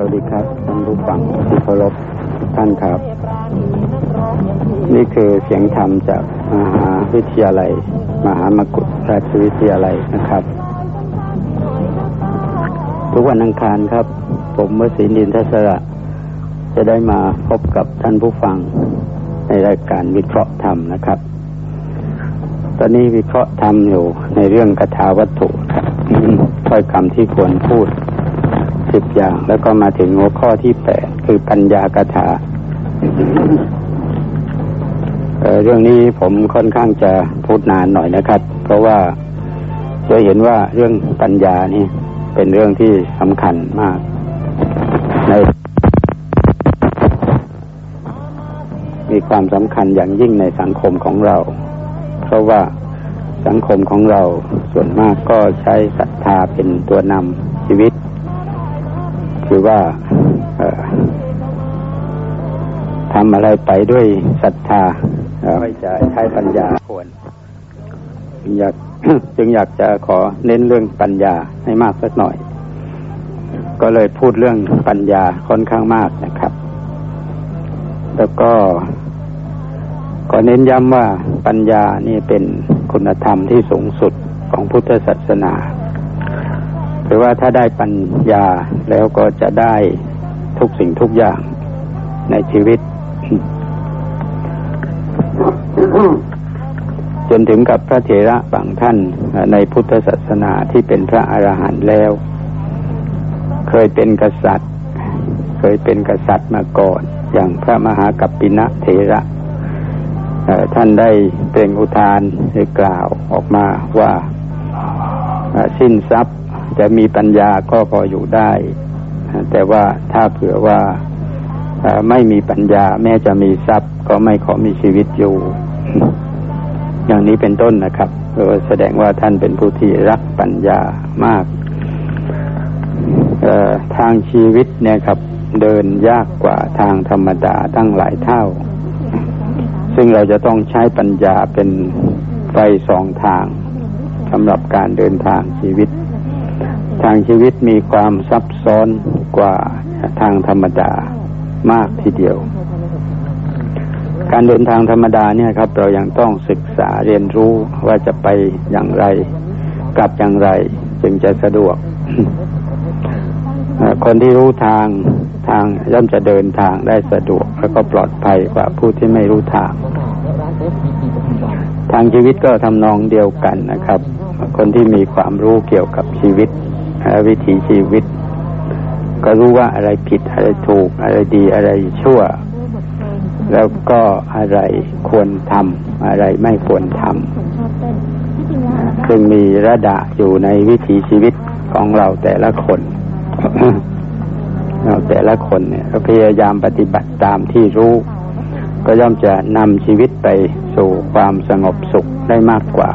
สวัสดีครับท่านผู้ฟังที่เคารพท่านครับ นี่คือเสียงธรรมจากมหาวิทยาลัย มหามกุฏราชวิทยาลัยนะครับ ทุกวันอังคารครับ ผมวสินินทศระ จะได้มาพบกับท่านผู้ฟังในรายการวิเคราะห์ธรรมนะครับ ตอนนี้วิเคราะห์ธรรมอยู่ในเรื่องคาถาวัตถุครับถ้อยคำที่ควรพูด สิบอย่าง แล้วก็มาถึงหัวข้อที่แปดคือปัญญากถาเเรื่องนี้ผมค่อนข้างจะพูดนานหน่อยนะครับ เพราะว่าจะเห็นว่าเรื่องปัญญานี่เป็นเรื่องที่สำคัญมาก ในมีความสำคัญอย่างยิ่งในสังคมของเรา เพราะว่าสังคมของเราส่วนมากก็ใช้ศรัทธาเป็นตัวนำชีวิต คือว่าทำอะไรไปด้วยศรัทธาไม่จะใช้ปัญญาควรจึงอยากจึงอยากจะขอเน้นเรื่องปัญญาให้มากสักหน่อย ก็เลยพูดเรื่องปัญญาค่อนข้างมากนะครับ แล้วก็ก็เน้นย้ำว่าปัญญานี่เป็นคุณธรรมที่สูงสุดของพุทธศาสนาห รือว่าถ้าได้ปัญญาแล้วก็จะได้ทุกสิ่งทุกอย่างในชีวิต จนถึงกับพระเถระบางท่านในพุทธศาสนาที่เป็นพระอรหันต์แล้ว เคยเป็นกษัตริย์ เคยเป็นกษัตริย์มาก่อน อย่างพระมหากัปปินะเถระท่านได้เปล่งอุทานหรือกล่าวออกมาว่าสิ้นทรัพย์ จะมีปัญญาก็พออยู่ได้ แต่ว่าถ้าเผื่อว่าไม่มีปัญญาแม้จะมีทรัพย์ก็ไม่ขอมีชีวิตอยู่ อย่างนี้เป็นต้นนะครับแสดงว่าท่านเป็นผู้ที่รักปัญญามากทางชีวิตเนี่ยครับ เดินยากกว่าทางธรรมดาตั้งหลายเท่า ซึ่งเราจะต้องใช้ปัญญาเป็นไฟสองทางสำหรับการเดินทางชีวิต ทางชีวิตมีความซับซ้อนกว่าทางธรรมดามากทีเดียว การเดินทางธรรมดาเนี่ยครับ เรายังต้องศึกษาเรียนรู้ว่าจะไปอย่างไร กลับอย่างไร จึงจะสะดวก คนที่รู้ทางทางย่อมจะเดินทางได้สะดวก แล้วก็ปลอดภัยกว่าผู้ที่ไม่รู้ทาง ทางชีวิตก็ทำนองเดียวกันนะครับ คนที่มีความรู้เกี่ยวกับชีวิต วิถีชีวิต ก็รู้ว่าอะไรผิดอะไรถูกอะไรดีอะไรชั่ว แล้วก็อะไรควรทำอะไรไม่ควรทำซึ่งมีระดับอยู่ในวิถีชีวิตของเราแต่ละคนเราแต่ละคนเนี่ยพยายามปฏิบัติตามที่รู้ ก็ย่อมจะนำชีวิตไปสู่ความสงบสุขได้มากกว่า